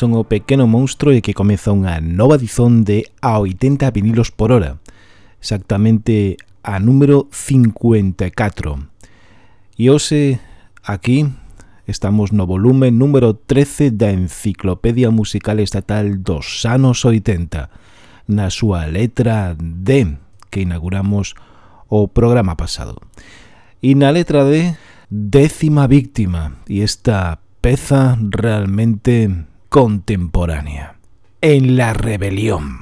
son o pequeno monstro e que comeza unha nova dizón de a 80 vinilos por hora, exactamente a número 54. E hoxe, aquí, estamos no volume número 13 da Enciclopedia Musical Estatal dos anos 80, na súa letra D, que inauguramos o programa pasado. E na letra D, décima víctima, e esta peza realmente contemporánea. En la rebelión.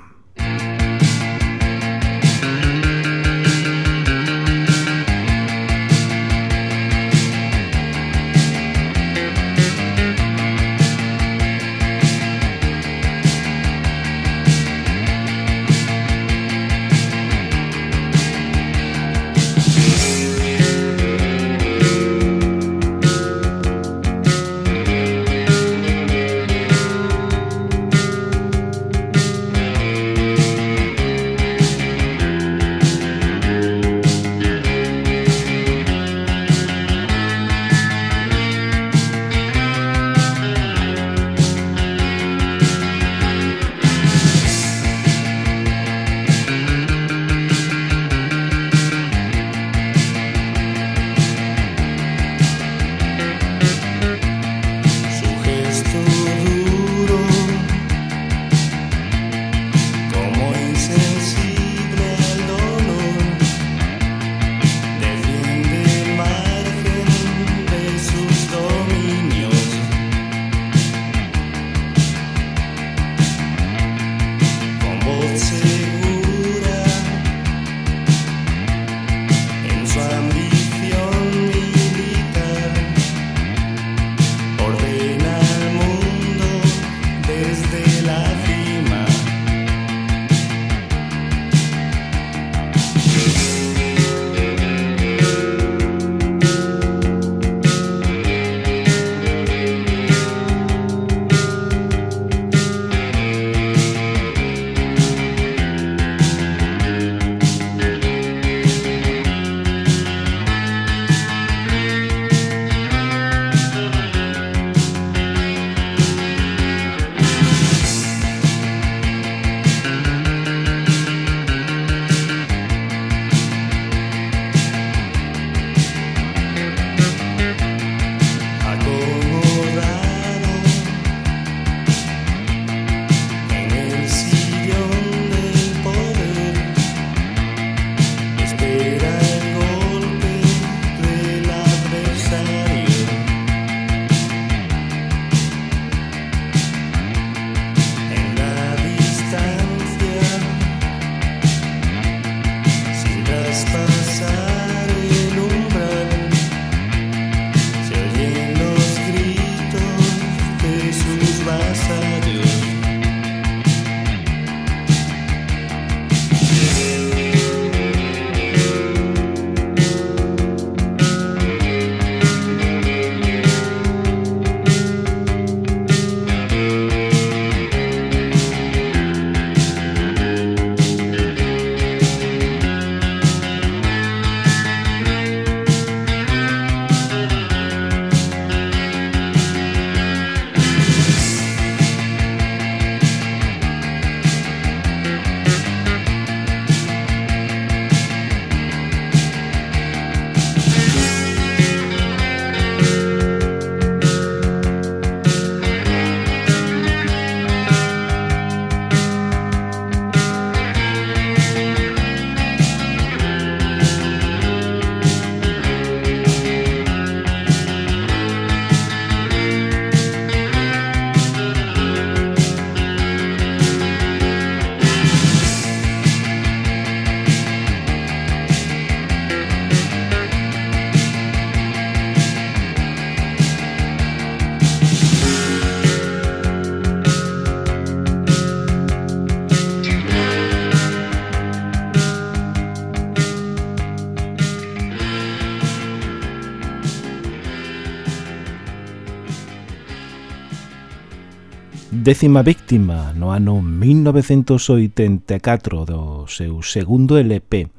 Décima víctima no ano 1984 do seu segundo LP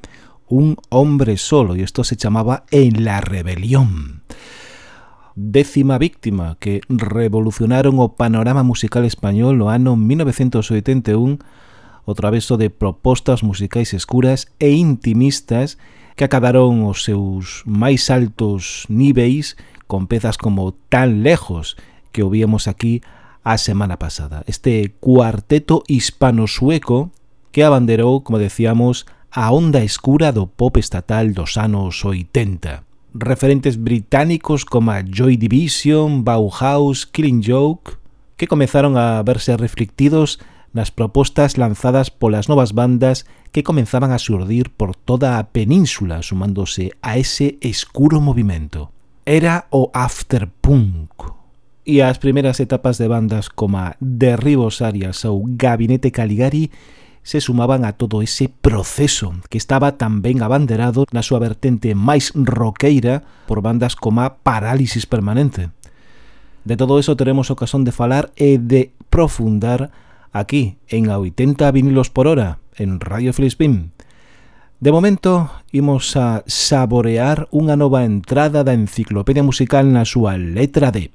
Un hombre solo, e isto se chamaba En la rebelión. Décima víctima que revolucionaron o panorama musical español no ano 1981 o traveso de propostas musicais escuras e intimistas que acadaron os seus máis altos níveis con pezas como Tan lejos que ouvíamos aquí a semana pasada. Este cuarteto hispano-sueco que abanderou, como decíamos, a onda escura do pop estatal dos anos 80. Referentes británicos como Joy Division, Bauhaus, Killing Joke, que comezaron a verse reflectidos nas propostas lanzadas polas novas bandas que comenzaban a surdir por toda a península sumándose a ese escuro movimento. Era o afterpunk, e as primeiras etapas de bandas como Derribos Arias ou Gabinete Caligari se sumaban a todo ese proceso que estaba tamén abanderado na súa vertente máis roqueira por bandas como Parálisis Permanente. De todo eso teremos ocasión de falar e de profundar aquí en a 80 vinilos por hora en Radio Filispín. De momento, imos a saborear unha nova entrada da enciclopedia musical na súa letra D.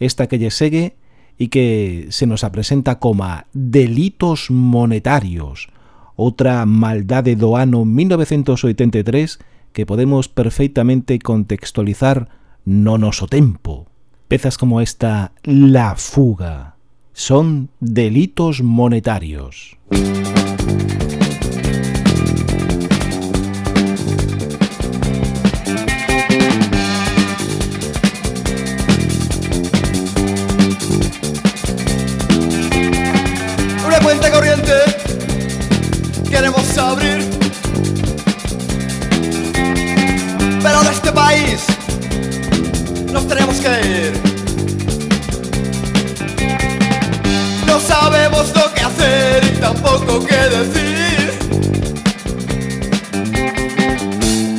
esta que lle segue e que se nos apresenta como delitos monetarios, outra maldade do ano 1983 que podemos perfeitamente contextualizar no noso tempo. Pezas como esta La fuga son delitos monetarios. Tampoco qué decir.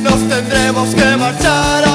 Nos tendremos que marchar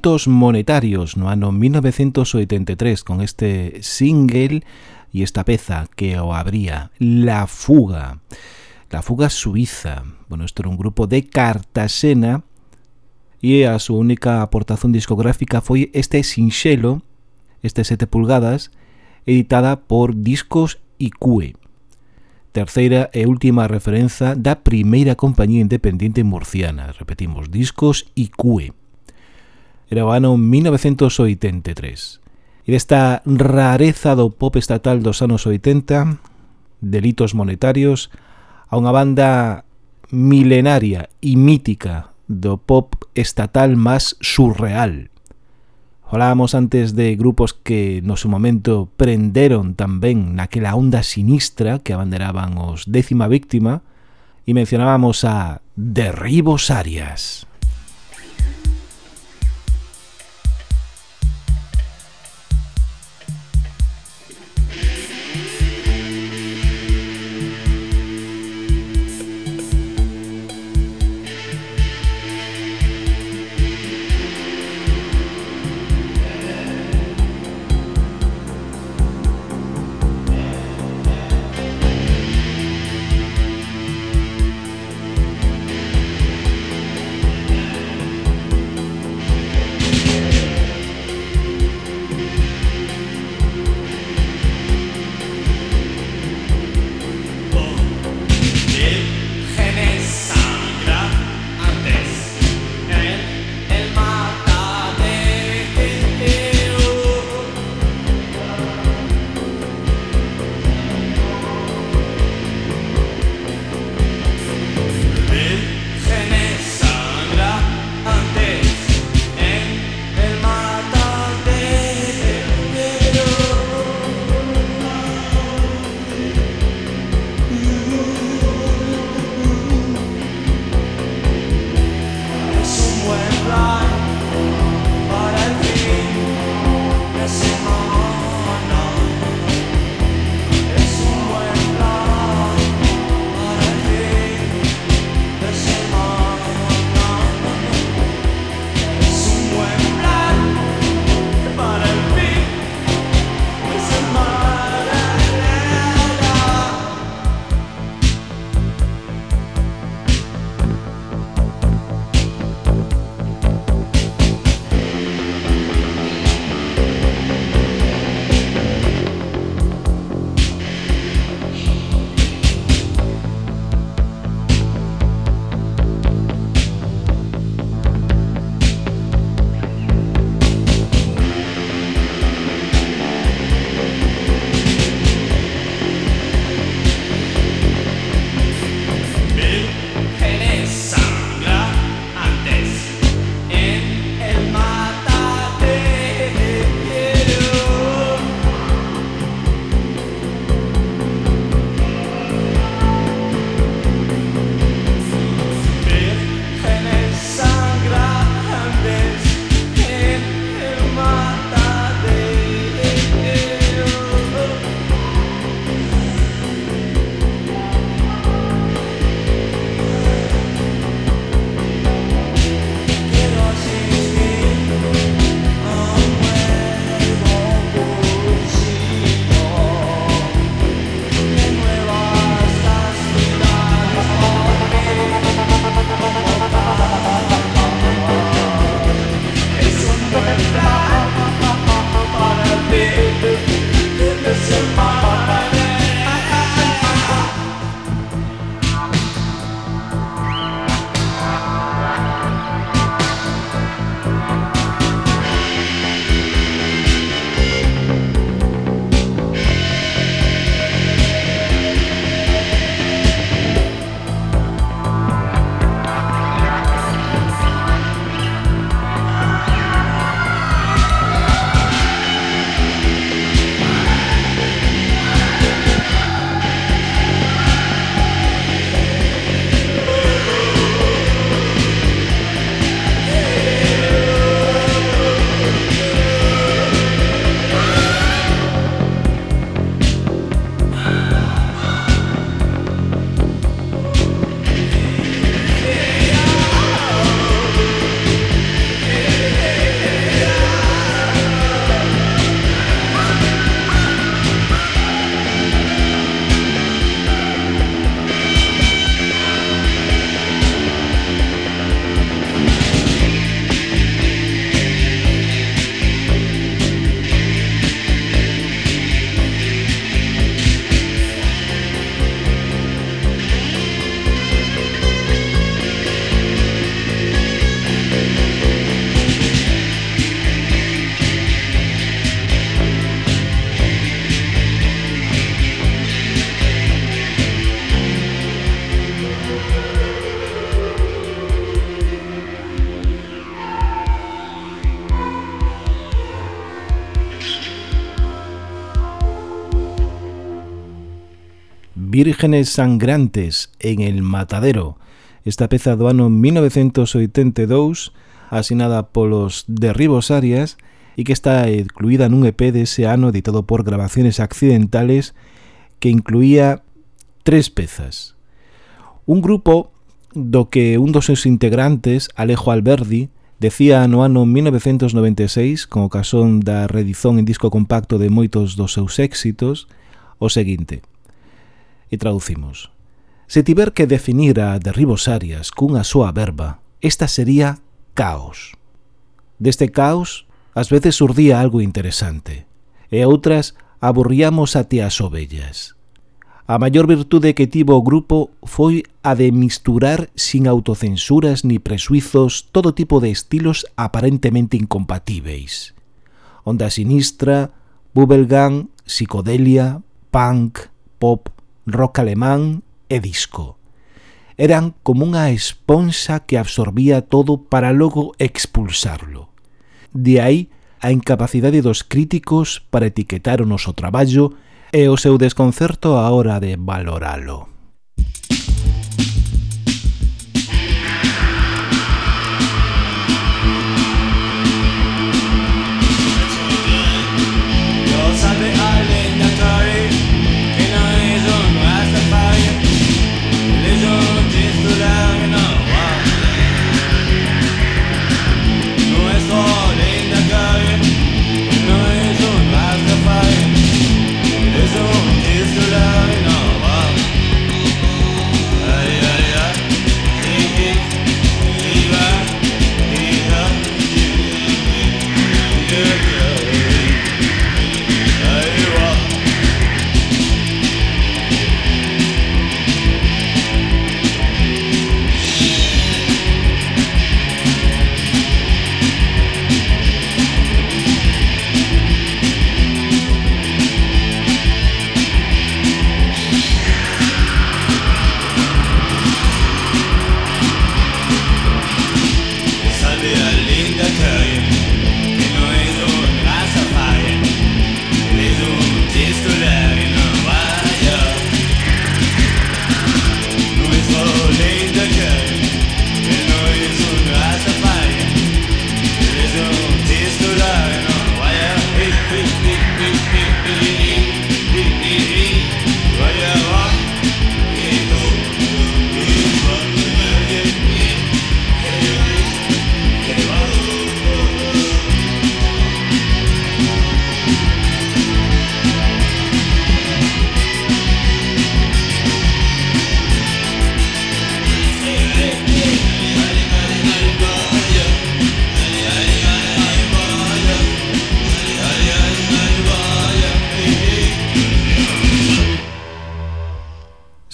Delitos Monetarios no ano 1983 con este single e esta peza que o abría, La Fuga. La Fuga Suiza. Bueno, isto era un grupo de Cartasena e a súa única aportación discográfica foi este sinxelo, este 7 pulgadas, editada por Discos IQE. Terceira e última referenza da primeira compañía independente murciana, repetimos, Discos IQE era o ano 1983. E desta rareza do pop estatal dos anos 80, delitos monetarios, a unha banda milenaria e mítica do pop estatal máis surreal. Falábamos antes de grupos que no seu momento prenderon tamén naquela onda sinistra que abanderaban os décima víctima e mencionábamos a Derribos Arias. Vírgenes Sangrantes en el Matadero. Esta peza do ano 1982, asinada polos Derribos Arias, e que está incluída nun EP dese ano editado por Grabaciones Accidentales, que incluía tres pezas. Un grupo do que un dos seus integrantes, Alejo Alberdi, decía no ano 1996, con ocasión da reedición en disco compacto de moitos dos seus éxitos, o seguinte. E traducimos. Se tiver que definir a Derribos Arias cunha súa verba, esta sería caos. Deste caos, ás veces surdía algo interesante, e outras aburríamos até as ovellas. A maior virtude que tivo o grupo foi a de misturar sin autocensuras ni presuizos todo tipo de estilos aparentemente incompatíveis. Onda sinistra, bubblegum, psicodelia, punk, pop, rock alemán e disco. Eran como unha esponxa que absorbía todo para logo expulsarlo. De aí a incapacidade dos críticos para etiquetar o noso traballo e o seu desconcerto á hora de valoralo.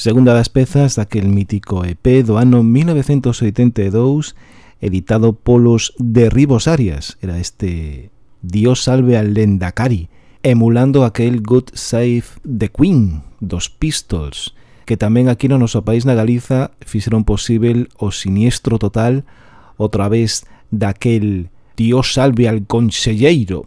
Segunda das pezas daquel mítico EP do ano 1982 editado polos Derribos Arias, era este Dios salve al Lendakari, emulando aquel God Save the Queen dos Pistols, que tamén aquí no noso país na Galiza fixeron posible o siniestro total outra vez daquel Dios salve al Conselleiro,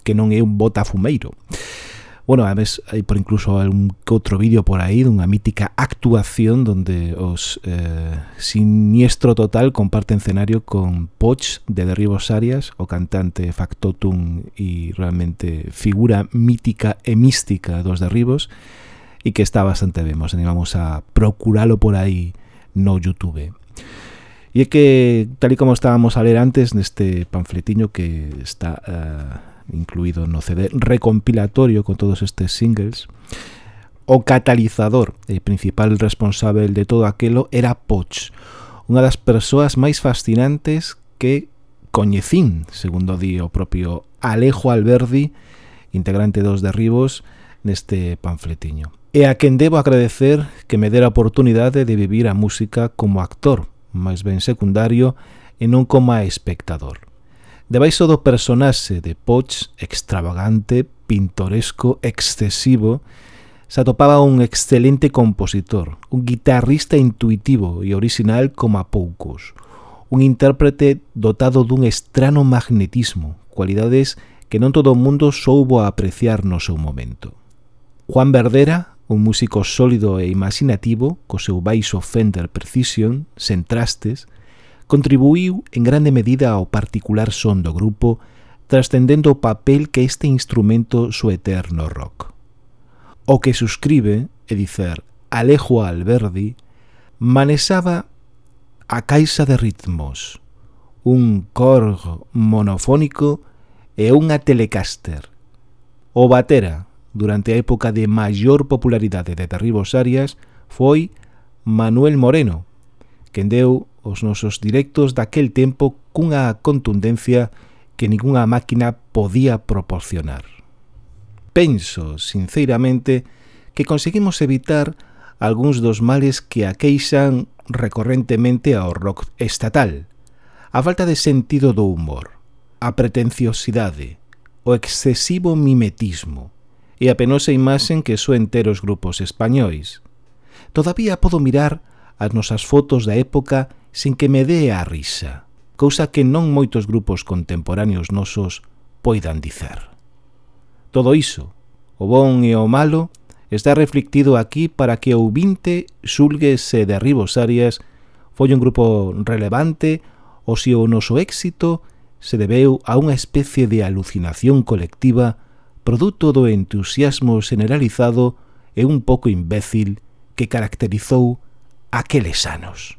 que non é un botafumeiro. fumeiro. Bueno, además hai por incluso un outro vídeo por aí dunha mítica actuación donde os eh, Siniestro Total comparten escenario con Poch de Derribos Arias, o cantante factotum e realmente figura mítica e mística dos Derribos e que está bastante ben, nos animamos a procuralo por aí no Youtube. E é que, tal e como estábamos a ler antes neste panfletiño que está... Uh, incluído no CD recompilatorio con todos estes singles, o catalizador e principal responsable de todo aquelo era Poch, unha das persoas máis fascinantes que coñecín, segundo di o propio Alejo Alberdi, integrante dos derribos, neste panfletiño. E a quen debo agradecer que me dera a oportunidade de vivir a música como actor, máis ben secundario, e non como espectador. Debaixo do personaxe de Poch, extravagante, pintoresco, excesivo, se atopaba un excelente compositor, un guitarrista intuitivo e original como a poucos, un intérprete dotado dun estrano magnetismo, cualidades que non todo o mundo soubo apreciar no seu momento. Juan Verdera, un músico sólido e imaginativo, co seu baixo Fender Precision, sen trastes, contribuiu en grande medida ao particular son do grupo trascendendo o papel que este instrumento so eterno rock. O que suscribe, é dicer, Alejo Alberdi, manexaba a caixa de ritmos, un corg monofónico e unha telecaster. O batera, durante a época de maior popularidade de Terribos Arias, foi Manuel Moreno, quen deu os nosos directos daquel tempo cunha contundencia que ningunha máquina podía proporcionar. Penso, sinceramente, que conseguimos evitar algúns dos males que aqueixan recorrentemente ao rock estatal. A falta de sentido do humor, a pretenciosidade, o excesivo mimetismo e a penosa imaxen que soen ter os grupos españois. Todavía podo mirar as nosas fotos da época sin que me dé a risa, cousa que non moitos grupos contemporáneos nosos poidan dicer. Todo iso, o bon e o malo, está reflectido aquí para que o vinte xulguese de Ribos Arias foi un grupo relevante ou se o noso éxito se debeu a unha especie de alucinación colectiva produto do entusiasmo generalizado e un pouco imbécil que caracterizou aqueles anos.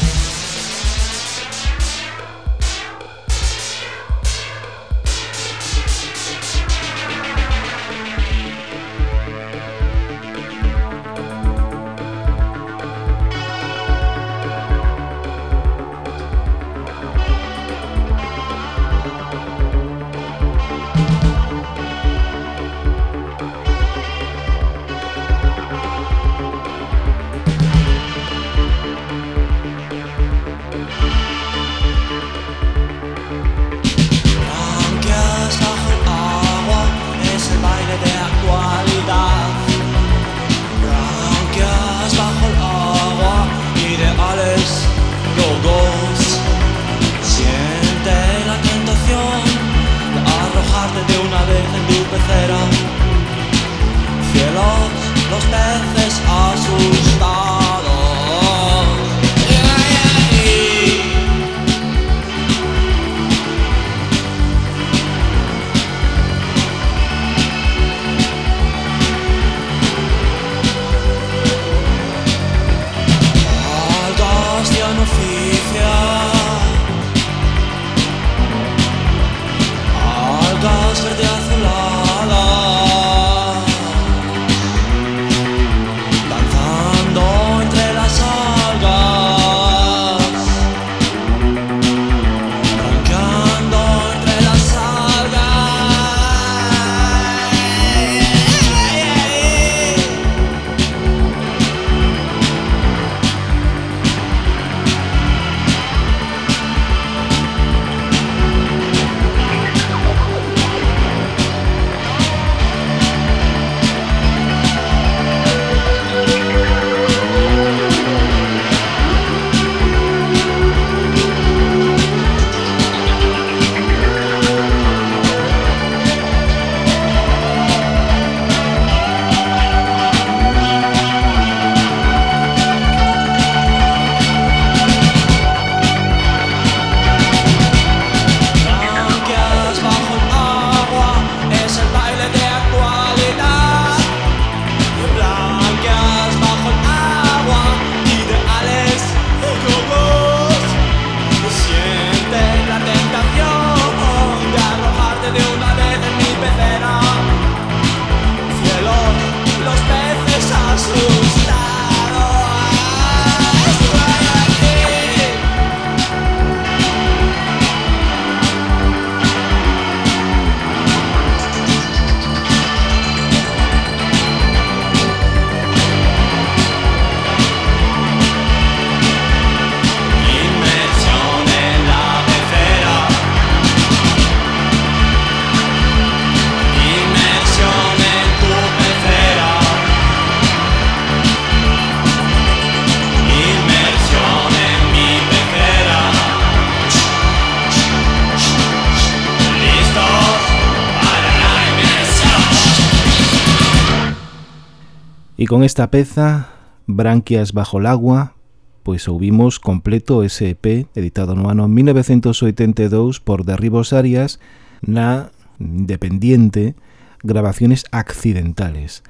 con esta peza, Branquias bajo el agua, pois ouvimos completo ese EP editado no ano 1982 por Derribos Arias na Independiente Grabaciones Accidentales,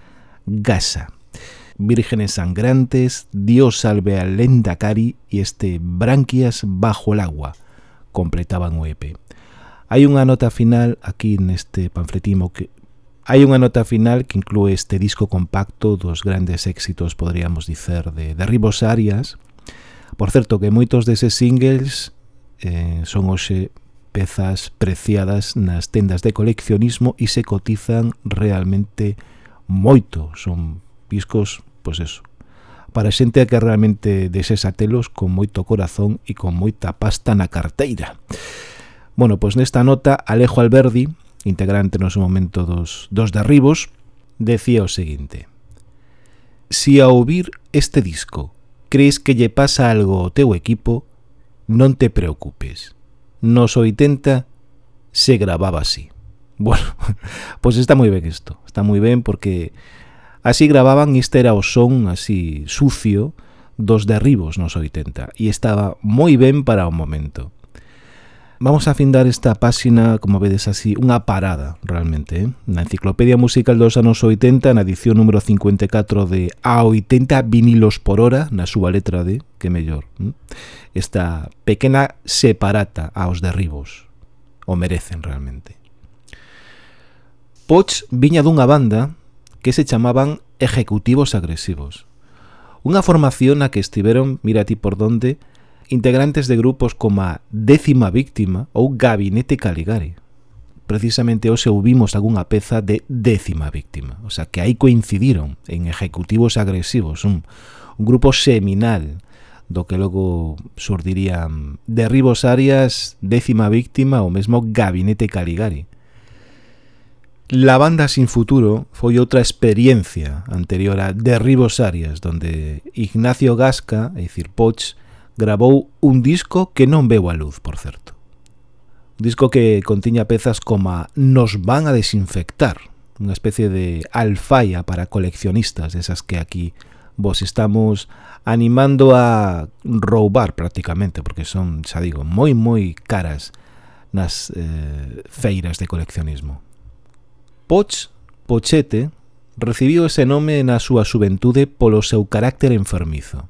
Gasa. Vírgenes sangrantes, Dios salve al Lendakari e este Branquias bajo el agua completaban o EP. Hai unha nota final aquí neste panfletimo que Hai unha nota final que inclúe este disco compacto dos grandes éxitos, podríamos dicer, de, de Ribos Arias. Por certo, que moitos deses singles eh, son hoxe pezas preciadas nas tendas de coleccionismo e se cotizan realmente moito. Son discos, pois eso, para xente que realmente deses atelos con moito corazón e con moita pasta na carteira. Bueno, pois nesta nota Alejo Alberdi, integrante no seu momento dos, dos derribos, decía o seguinte Si ao ouvir este disco crees que lle pasa algo ao teu equipo, non te preocupes. Nos 80 se grababa así. Bueno, pois pues está moi ben isto. Está moi ben porque así grababan, este era o son así sucio dos derribos nos 80 e estaba moi ben para o momento vamos a findar esta páxina, como vedes así, unha parada realmente, eh? na enciclopedia musical dos anos 80, na edición número 54 de A80 vinilos por hora, na súa letra de que mellor. Eh? Esta pequena separata aos derribos. O merecen realmente. Poch viña dunha banda que se chamaban Ejecutivos Agresivos. Unha formación na que estiveron, mira ti por donde, integrantes de grupos como a Décima Víctima ou Gabinete Caligari. Precisamente hoxe ouvimos algunha peza de Décima Víctima, o sea, que aí coincidiron en Ejecutivos Agresivos, un, un grupo seminal do que logo surdirían Derribos Arias, Décima Víctima ou mesmo Gabinete Caligari. La banda sin futuro foi outra experiencia anterior a Derribos Arias, donde Ignacio Gasca e Cirpoch grabou un disco que non veu a luz, por certo. Un disco que contiña pezas como Nos van a desinfectar, unha especie de alfaia para coleccionistas, desas que aquí vos estamos animando a roubar prácticamente, porque son, xa digo, moi moi caras nas eh, feiras de coleccionismo. Poch, Pochete, recibiu ese nome na súa xuventude polo seu carácter enfermizo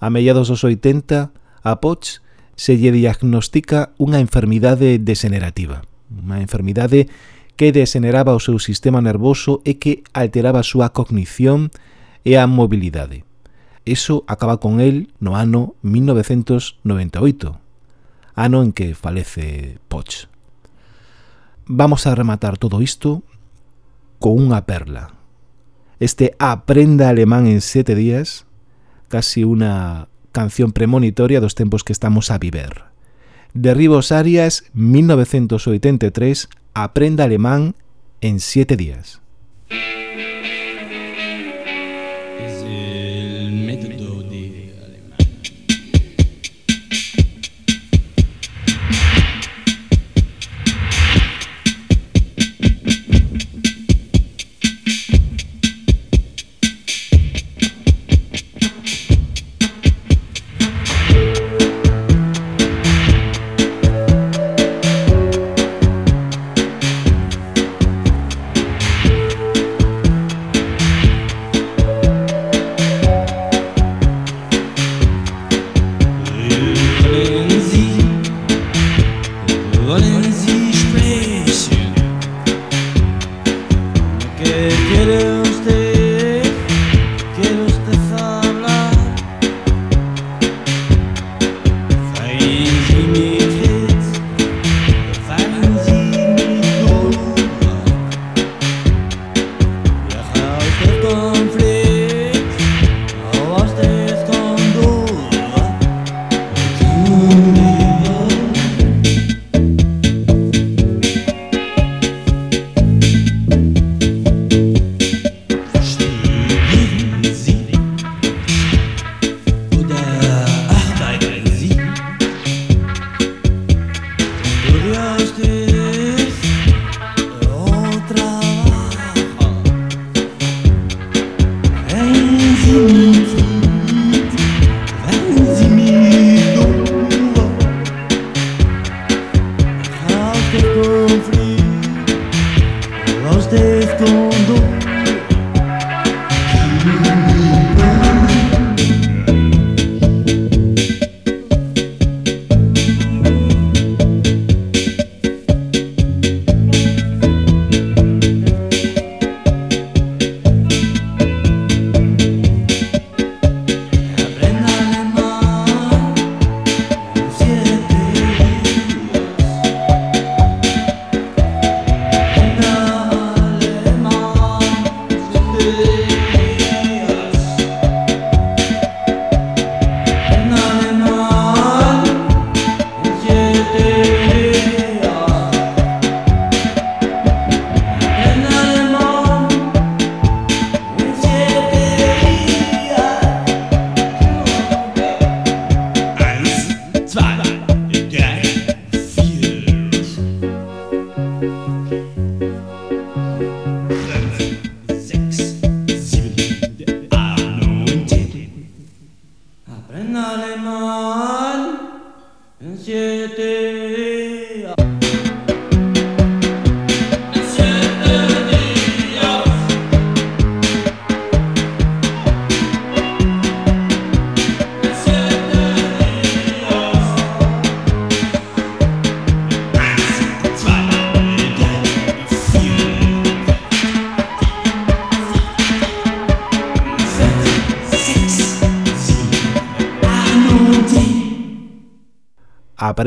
a mediados dos 80, a Poch se lle diagnostica unha enfermidade degenerativa, unha enfermidade que degeneraba o seu sistema nervoso e que alteraba a súa cognición e a mobilidade. Eso acaba con el no ano 1998, ano en que falece Poch. Vamos a rematar todo isto con unha perla. Este Aprenda Alemán en sete días casi unha canción premonitoria dos tempos que estamos a viver. Derribos Arias, 1983, Aprenda alemán en siete días.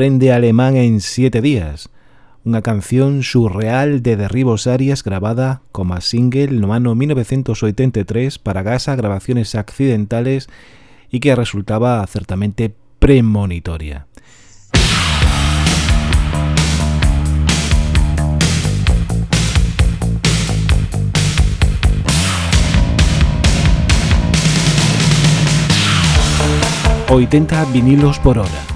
Aprende alemán en siete días, unha canción surreal de Derribos Arias grabada como single no ano 1983 para Gasa Grabaciones Accidentales e que resultaba certamente premonitoria. ...80 vinilos por hora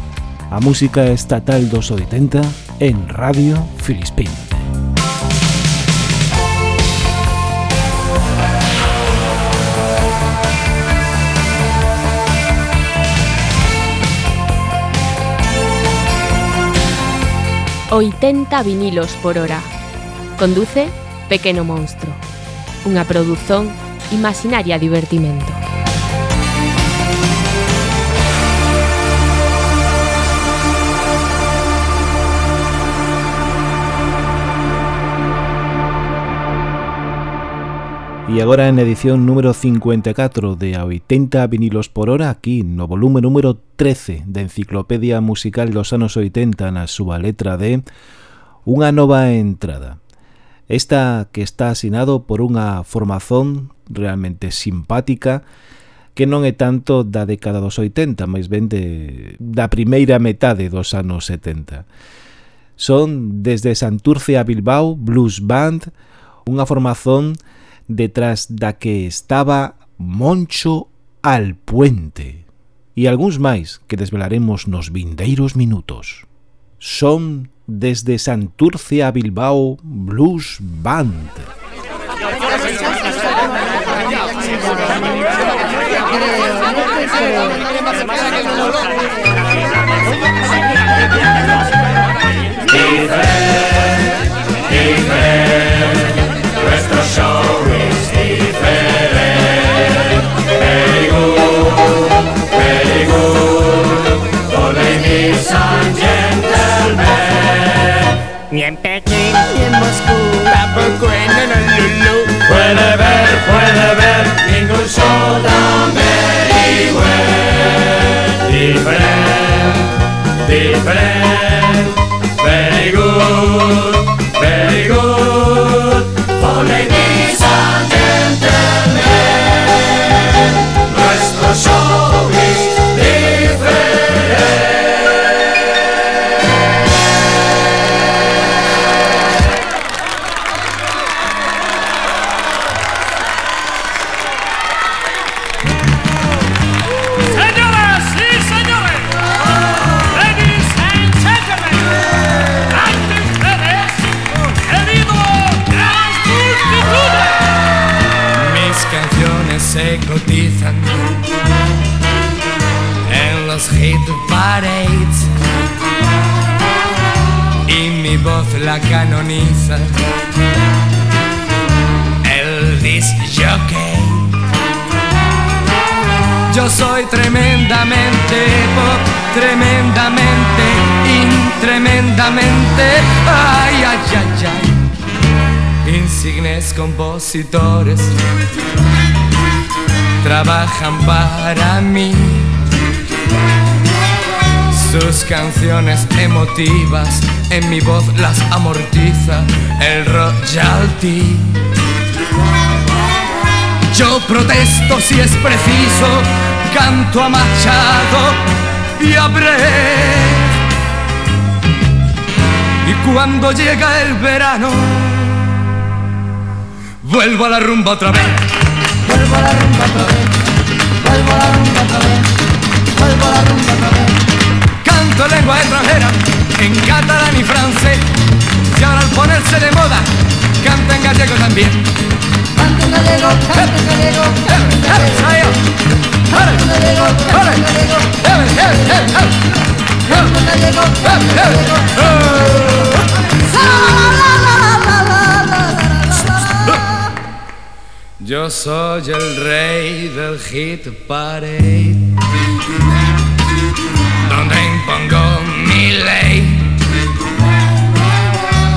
a música estatal dos 80 en Radio Filispín. ...80 vinilos por hora... ...conduce Pequeno Monstro... ...unha produción imaginaria divertimento... E agora en edición número 54 de A 80 vinilos por hora aquí no volume número 13 de Enciclopedia Musical dos anos 80 na súa letra D unha nova entrada. Esta que está asinado por unha formazón realmente simpática que non é tanto da década dos 80, máis ben de, da primeira metade dos anos 70. Son desde Santurce a Bilbao, Blues Band, unha formazón que detrás da que estaba Moncho Alpuente e algúns máis que desvelaremos nos vindeiros minutos. Son desde Santurce a Bilbao Blues Band. Diferente. Puede ver, puede ver ningún show compositores trabajan para mí. Sus canciones emotivas en mi voz las amortiza el royalty. Yo protesto si es preciso, canto a Machado y a. Y cuando llega el verano, vuelvo a la rumba otra vez. Vuelvo a la rumba otra vez. Vuelvo a la rumba otra vez. Vuelvo a la rumba otra vez. Canto lengua extranjera en catalán y francés. Y ahora al ponerse de moda, canto en gallego también. Canto en gallego, canto en gallego, canto en gallego. Canto en gallego, canto en gallego. Canto en gallego, canto en gallego. Yo soy el rey del hit parade, donde impongo mi ley.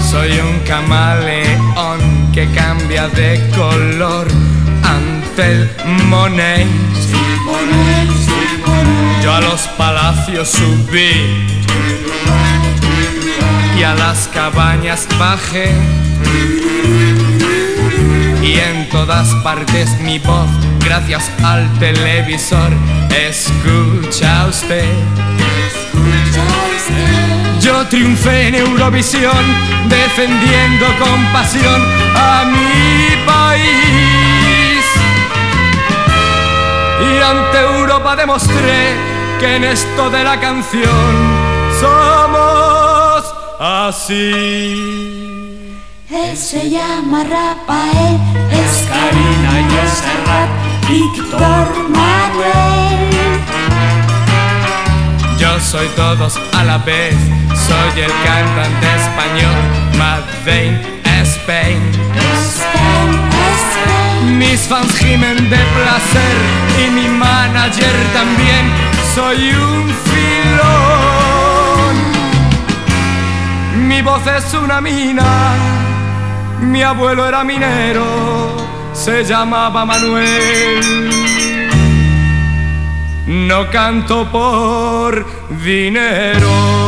Soy un camaleón que cambia de color ante el Monet. Yo a los palacios subí y a las cabañas bajé. Y en todas partes mi voz, gracias al televisor, escucha usted. Yo triunfé en Eurovisión, defendiendo con pasión a mi país. Y ante Europa demostré que en esto de la canción somos así. Él se llama Rafael, es Karina y es Serrat, Víctor Manuel. Yo soy todos a la vez, soy el cantante español, Madeleine Spain. Spain, Spain. Mis fans gimen de placer y mi manager también, soy un filón. Mi voz es una mina, mi abuelo era minero, se llamaba Manuel. No canto por dinero.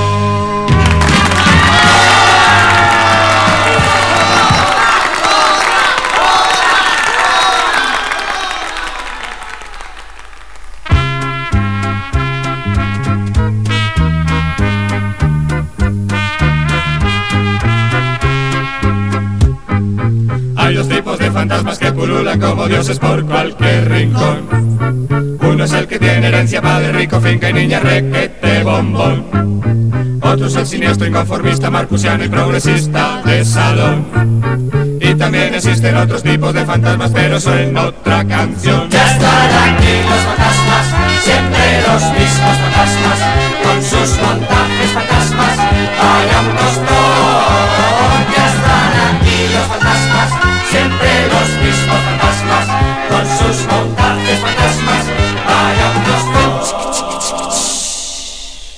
Pululan como dioses por cualquier rincón. Uno es el que tiene herencia, padre rico, finca y niña requete bombón. Otro es el siniestro inconformista, marcusiano y progresista de salón. Y también existen otros tipos de fantasmas, pero eso en otra canción. Ya están aquí los fantasmas, siempre los mismos fantasmas, con sus montajes fantasmas, tostón. Ya están aquí los fantasmas, mismos fantasmas, con sus montajes fantasmas,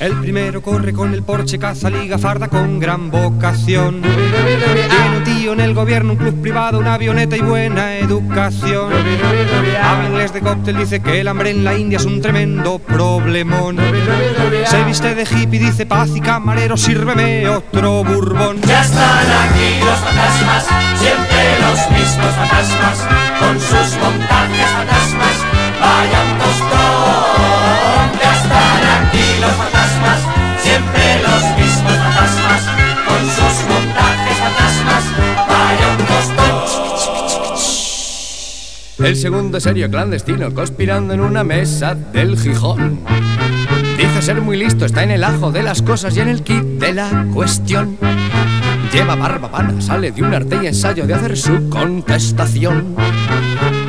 El primero corre con el Porsche, caza, liga, farda con gran vocación. Tiene un tío en el gobierno, un club privado, una avioneta y buena educación. Habla inglés de cóctel, dice que el hambre en la India es un tremendo problemón. Se viste de hippie, dice paz y camarero, sírveme otro bourbon. Ya están aquí los fantasmas, siempre los mismos fantasmas, con sus montajes fantasmas, vaya un tostón. Ya están aquí los fantasmas, El segundo serio clandestino conspirando en una mesa del Gijón. Dice ser muy listo, está en el ajo de las cosas y en el kit de la cuestión. Lleva barba pana, sale de un arte y ensayo de hacer su contestación.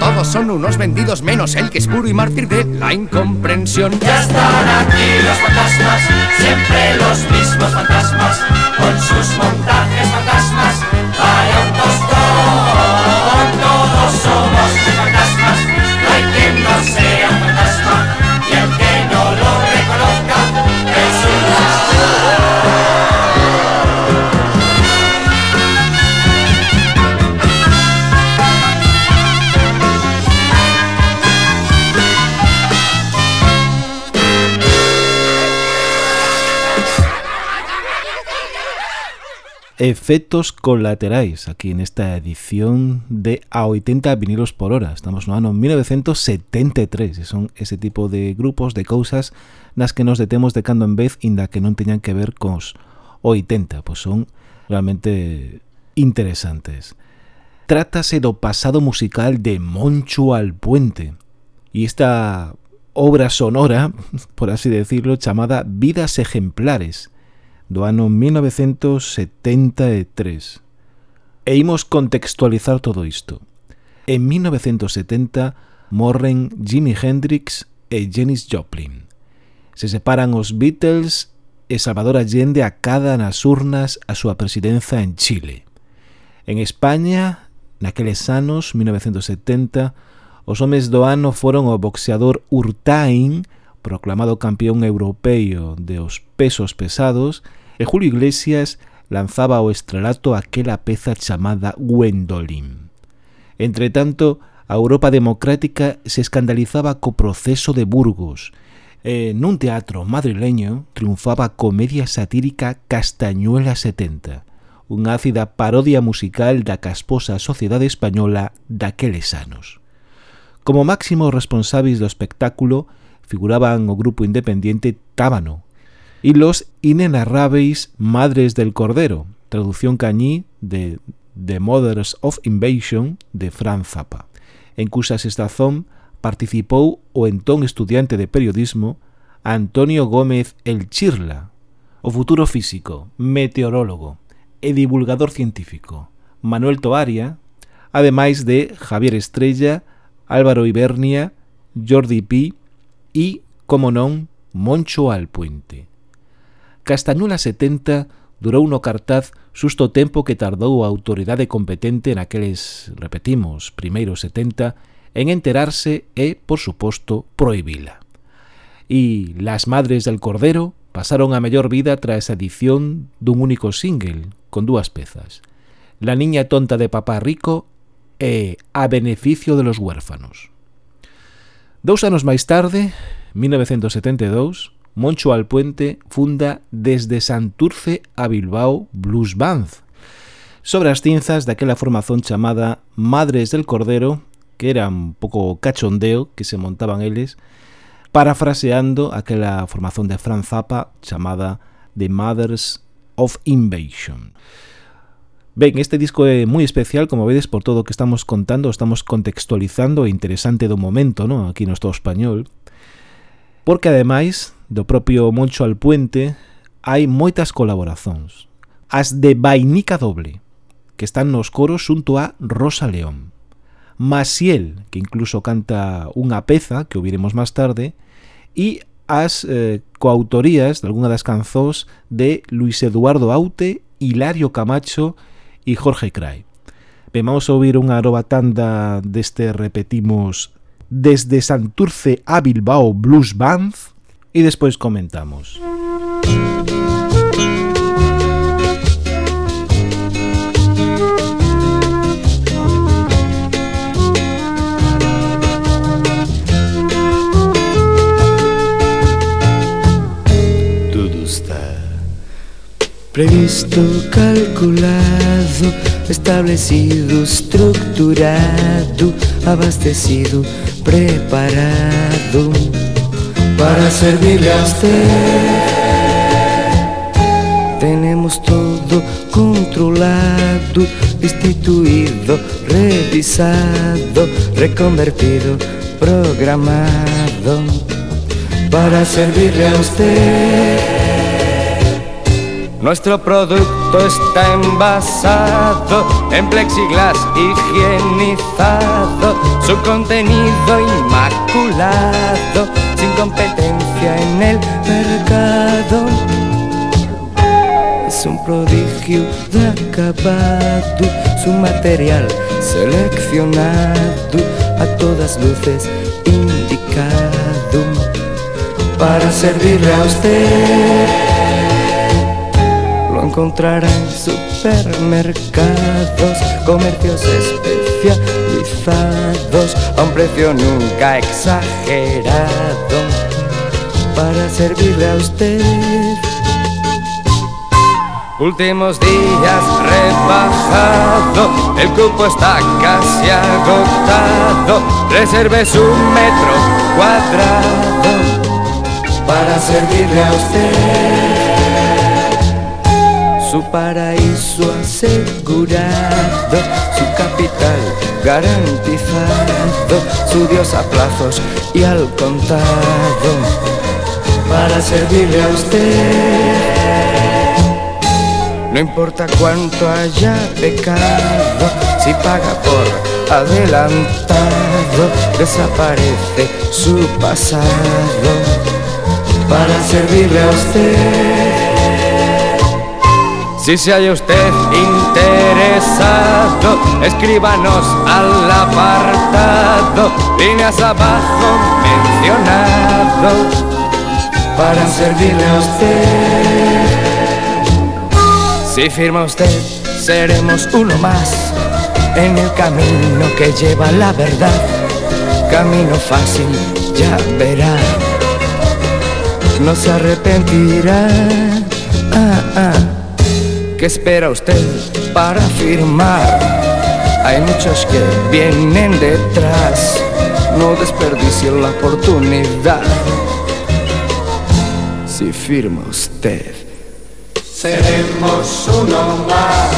Todos son unos vendidos menos el que es puro y mártir de la incomprensión. Ya están aquí los fantasmas, siempre los mismos fantasmas, con sus montajes fantasmas, vaya un efectos colaterais aquí nesta edición de a 80 vinilos por hora. Estamos no ano 1973 e son ese tipo de grupos, de cousas nas que nos detemos de cando en vez inda que non teñan que ver cos 80, pois son realmente interesantes. Trátase do pasado musical de Moncho al Puente e esta obra sonora, por así decirlo, chamada Vidas Ejemplares, do ano 1973. E imos contextualizar todo isto. En 1970 morren Jimi Hendrix e Janis Joplin. Se separan os Beatles e Salvador Allende acada nas urnas a súa presidencia en Chile. En España, naqueles anos, 1970, os homes do ano foron o boxeador Urtain, proclamado campeón europeo de os pesos pesados, e Julio Iglesias lanzaba ao estrelato aquela peza chamada Gwendolyn. Entretanto, a Europa democrática se escandalizaba co proceso de Burgos, e nun teatro madrileño triunfaba a comedia satírica Castañuela 70, unha ácida parodia musical da casposa sociedade española daqueles anos. Como máximos responsáveis do espectáculo, figuraban o grupo independente Tábano e los inenarráveis Madres del Cordero, traducción cañí de The Mothers of Invasion de Fran Zappa, en cusa sestazón participou o entón estudiante de periodismo Antonio Gómez El Chirla, o futuro físico, meteorólogo e divulgador científico Manuel Toaria, ademais de Javier Estrella, Álvaro Ibernia, Jordi Pi e, como non, Moncho Alpuente. Castañuela 70 durou no cartaz susto tempo que tardou a autoridade competente naqueles, repetimos, primeiros 70 en enterarse e, por suposto, prohibila. E Las Madres del Cordero pasaron a mellor vida tras a edición dun único single, con dúas pezas, La niña tonta de papá rico e A beneficio de los huérfanos. Dous anos máis tarde, 1972, Moncho Alpuente funda desde Santurce a Bilbao Blues Band, sobre as cinzas daquela formación chamada Madres del Cordero, que era un pouco cachondeo que se montaban eles, parafraseando aquela formación de Fran Zappa chamada The Mothers of Invasion. Ben, este disco é moi especial, como vedes, por todo o que estamos contando, estamos contextualizando, o interesante do momento, ¿no? Aquí no Estado Español. Porque, ademais, do propio Moncho al Puente, hai moitas colaboracións. As de Vainica Doble, que están nos coros xunto a Rosa León. Masiel, que incluso canta unha peza, que o máis tarde, e as eh, coautorías de algunha das canzós de Luis Eduardo Aute, Hilario Camacho e e Jorge Cray. Ben, vamos a ouvir unha nova tanda deste repetimos desde Santurce a Bilbao Blues Band e despois comentamos. Música Previsto, calculado, establecido, estructurado, abastecido, preparado para servirle a usted. Tenemos todo controlado, instituido, revisado, reconvertido, programado para servirle a usted. Nuestro producto está envasado en plexiglas higienizado, su contenido inmaculado, sin competencia en el mercado. Es un prodigio de acabado, su material seleccionado, a todas luces indicado. Para servirle a usted encontrará en supermercados, comercios especializados a un precio nunca exagerado para servirle a usted. Últimos días rebajado, el cupo está casi agotado. Reserve su metro cuadrado para servirle a usted. Su paraíso asegurado, su capital garantizado, su dios a plazos y al contado para servirle a usted. No importa cuánto haya pecado, si paga por adelantado, desaparece su pasado para servirle a usted. Si se halla usted interesado, escríbanos al apartado, líneas abajo mencionado, para servirle a usted. Si firma usted, seremos uno más en el camino que lleva la verdad. Camino fácil, ya verá, no se arrepentirá. Ah, ah. ¿Qué espera usted para firmar? Hay muchos que vienen detrás, no desperdicie la oportunidad. Si firma usted. Seremos uno más,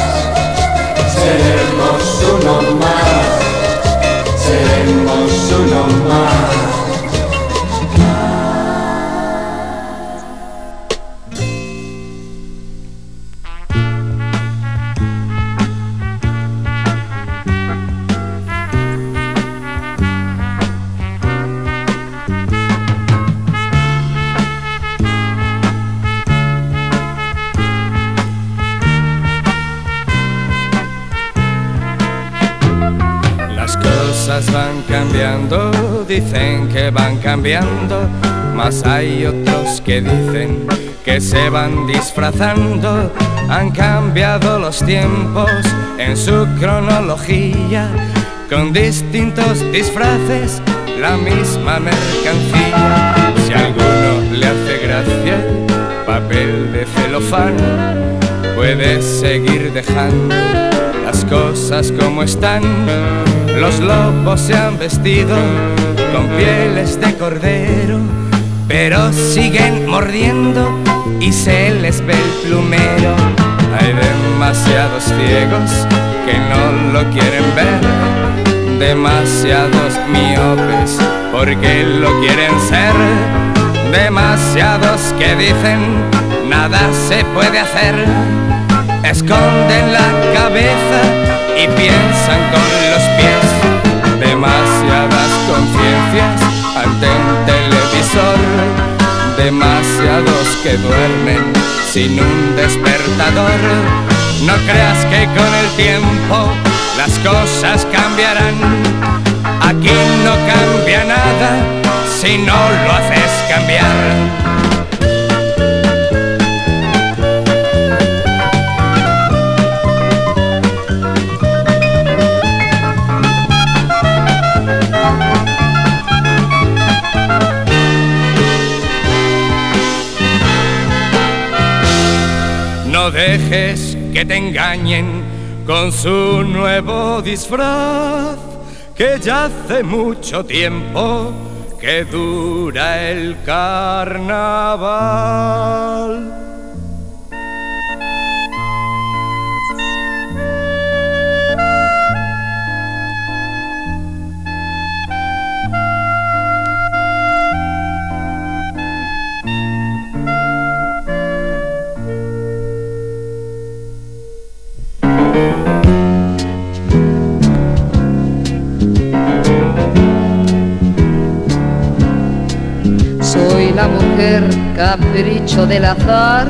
seremos uno más, seremos uno más. Dicen que van cambiando, mas hay otros que dicen que se van disfrazando. Han cambiado los tiempos en su cronología, con distintos disfraces, la misma mercancía. Si a alguno le hace gracia el papel de celofán, puede seguir dejando las cosas como están. Los lobos se han vestido con pieles de cordero, pero siguen mordiendo y se les ve el plumero. Hay demasiados ciegos que no lo quieren ver, demasiados miopes porque lo quieren ser, demasiados que dicen nada se puede hacer esconden la cabeza y piensan con los pies. Demasiadas conciencias ante un televisor, demasiados que duermen sin un despertador. No creas que con el tiempo las cosas cambiarán. Aquí no cambia nada si no lo haces cambiar. Que te engañen con su nuevo disfraz, que ya hace mucho tiempo que dura el carnaval. Mujer capricho del azar,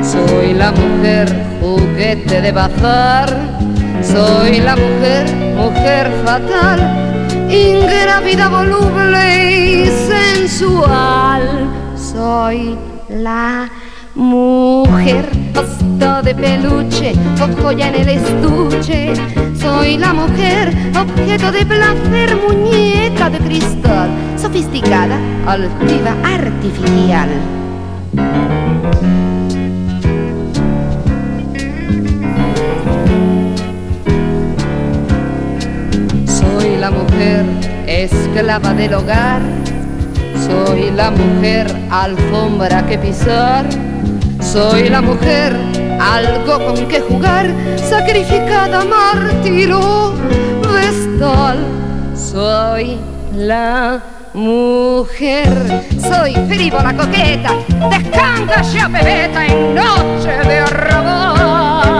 soy la mujer juguete de bazar, soy la mujer, mujer fatal, ingrávida, voluble y sensual. Soy la mujer, costa de peluche, o joya en el estuche. Soy la mujer, objeto de placer, muñeca de cristal, sofisticada olfativa artificial. Soy la mujer esclava del hogar, soy la mujer alfombra que pisar, soy la mujer algo con que jugar, sacrificada mártiro vestal, soy la mujer, soy frívola coqueta, descanga ya bebeta en noche de arrabal.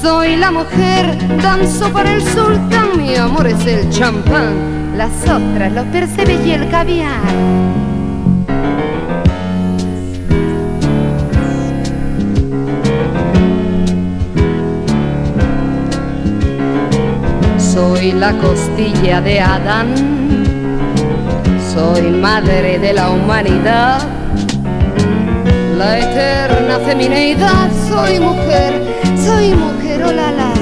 Soy la mujer, danzo para el sultán, mi amor es el champán, las otras los percebes y el caviar. Soy la costilla de Adán, soy madre de la humanidad, la eterna femineidad. Soy mujer, soy mujer, la,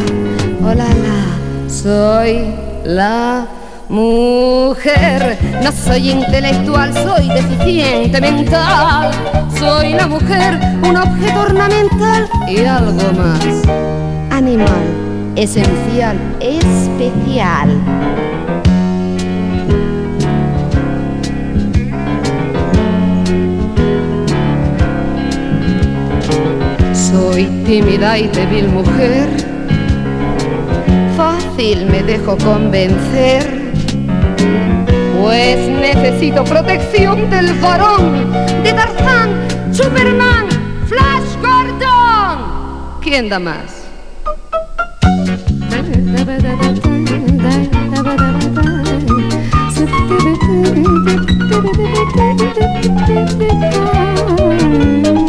hola la, soy la mujer. No soy intelectual, soy deficiente mental. Soy la mujer, un objeto ornamental y algo más. Animal esencial, especial. Tímida y débil mujer, fácil me dejo convencer, pues necesito protección del varón, de Tarzán, Superman, Flash Gordon. ¿Quién da más?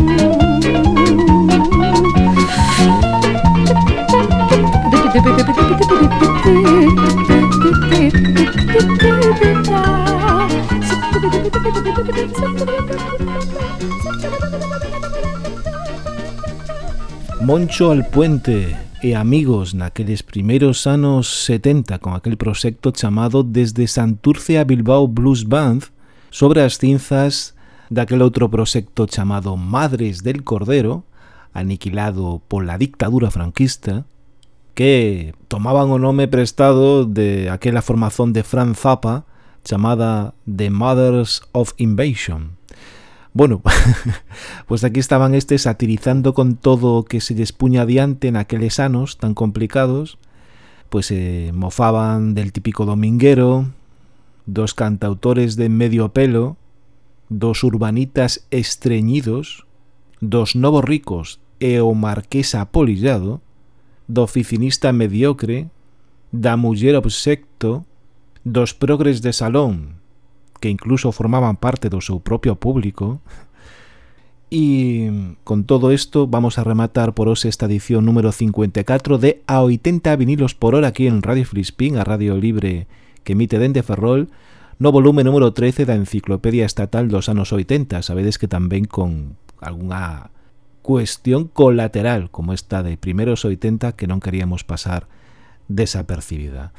Moncho al Puente e amigos naqueles primeiros anos 70 con aquel proxecto chamado Desde Santurce a Bilbao Blues Band sobre as cinzas daquel outro proxecto chamado Madres del Cordero aniquilado pola dictadura franquista que tomaban o nome prestado de aquela formación de Fran Zappa chamada The Mothers of Invasion. Bueno, pues aquí estaban estes satirizando con todo que se lles puña adiante naqueles anos tan complicados, pues eh, mofaban del típico dominguero, dos cantautores de medio pelo, dos urbanitas estreñidos, dos novos ricos e o marqués apolillado, do oficinista mediocre, da muller obsecto, dos progres de salón, que incluso formaban parte do seu propio público, E con todo isto vamos a rematar por hoxe esta edición número 54 de A 80 vinilos por hora aquí en Radio Frispín, a Radio Libre que emite dende Ferrol, no volume número 13 da Enciclopedia Estatal dos anos 80. Sabedes que tamén con algunha cuestión colateral como esta de primeros 80 que non queríamos pasar desapercibida.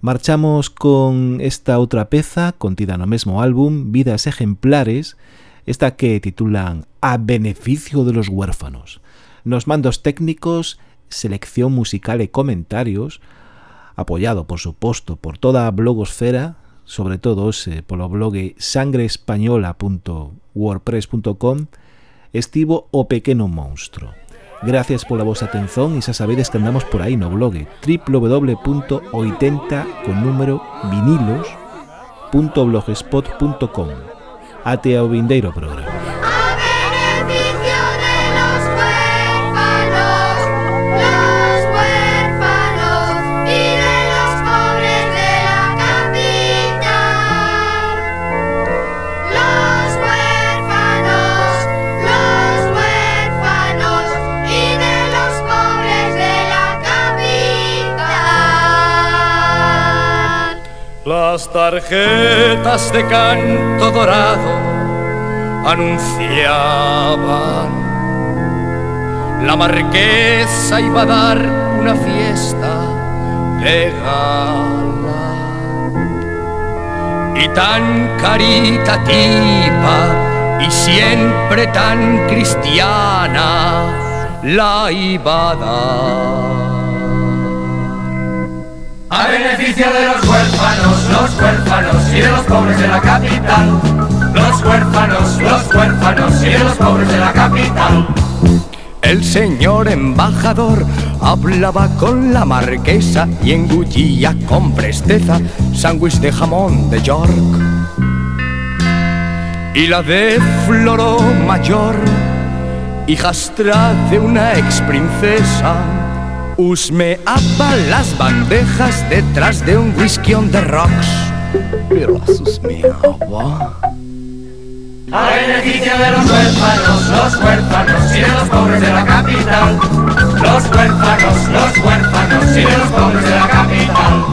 Marchamos con esta outra peza contida no mesmo álbum, Vidas Ejemplares, esta que titulan A beneficio de los huérfanos. Nos mandos técnicos, selección musical e comentarios, apoyado, por suposto, por toda blogosfera, sobre todo ese polo blog sangreespañola.wordpress.com, estivo O Pequeno Monstro. Gracias pola vosa atención e xa sabedes que andamos por aí no blog www.80 con número vinilos.blogspot.com Ate ao vindeiro programa. Las tarjetas de canto dorado anunciaban la marquesa iba a dar una fiesta de gala y tan caritativa y siempre tan cristiana la iba a dar. A beneficio de los huérfanos, los huérfanos y de los pobres de la capital. Los huérfanos, los huérfanos y de los pobres de la capital. El señor embajador hablaba con la marquesa y engullía con presteza sándwich de jamón de York. Y la de Floro Mayor, hijastra de una ex princesa, husmeaba las bandejas detrás de un whisky on the rocks. Pero las husmeaba. A beneficio de los huérfanos, los huérfanos y de los pobres de la capital. Los huérfanos, los huérfanos y de los pobres de la capital.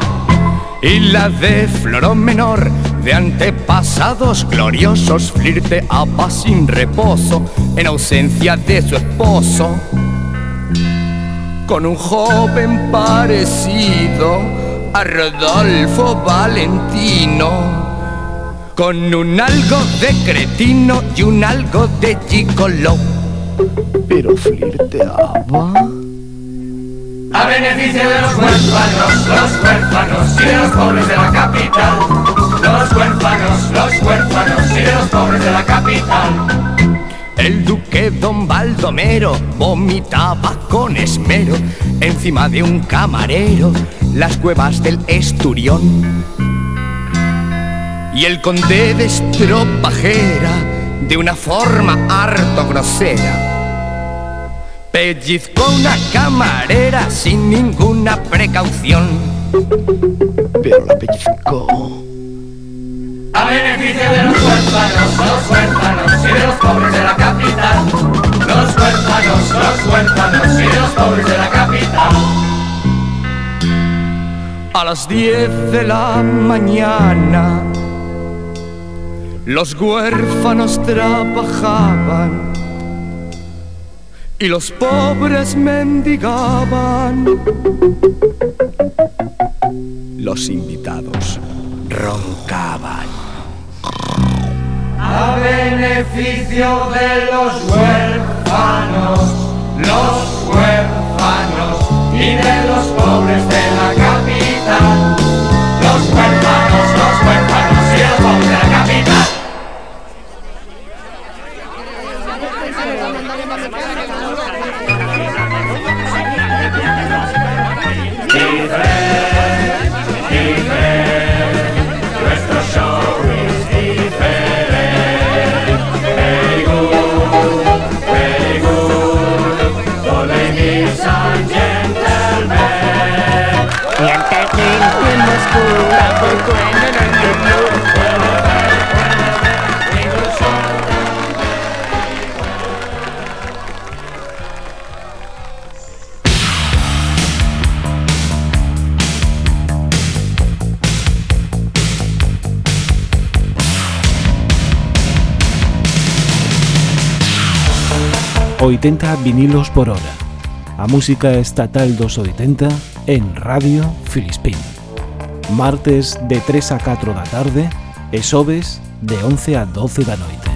Y la de Florón Menor, de antepasados gloriosos, flirteaba sin reposo en ausencia de su esposo. Con un joven parecido a Rodolfo Valentino. Con un algo de cretino y un algo de gigolo. Pero flirteaba. A beneficio de los huérfanos, los huérfanos y de los pobres de la capital. Los huérfanos, los huérfanos y de los pobres de la capital. El duque don Baldomero vomitaba con esmero encima de un camarero las cuevas del esturión. Y el conde de estropajera, de una forma harto grosera, pellizcó una camarera sin ninguna precaución. Pero la pellizcó. A beneficio de los huérfanos, los huérfanos y de los pobres de la capital. Los huérfanos, los huérfanos y de los pobres de la capital. A las 10 de la mañana los huérfanos trabajaban y los pobres mendigaban. Los invitados roncaban. A beneficio de los huérfanos, los huérfanos y de los pobres de la capital. Los huérfanos, los huérfanos y los pobres de la capital. ...80 vinilos por hora. A música estatal dos 80 en Radio Filispín. martes de 3 a 4 da tarde e xoves de 11 a 12 da noite.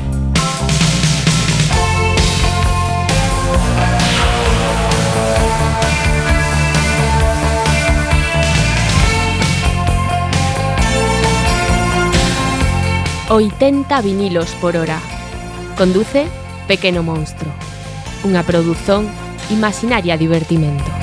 Oitenta vinilos por hora. Conduce Pequeno Monstro. Unha produción imaginaria divertimento.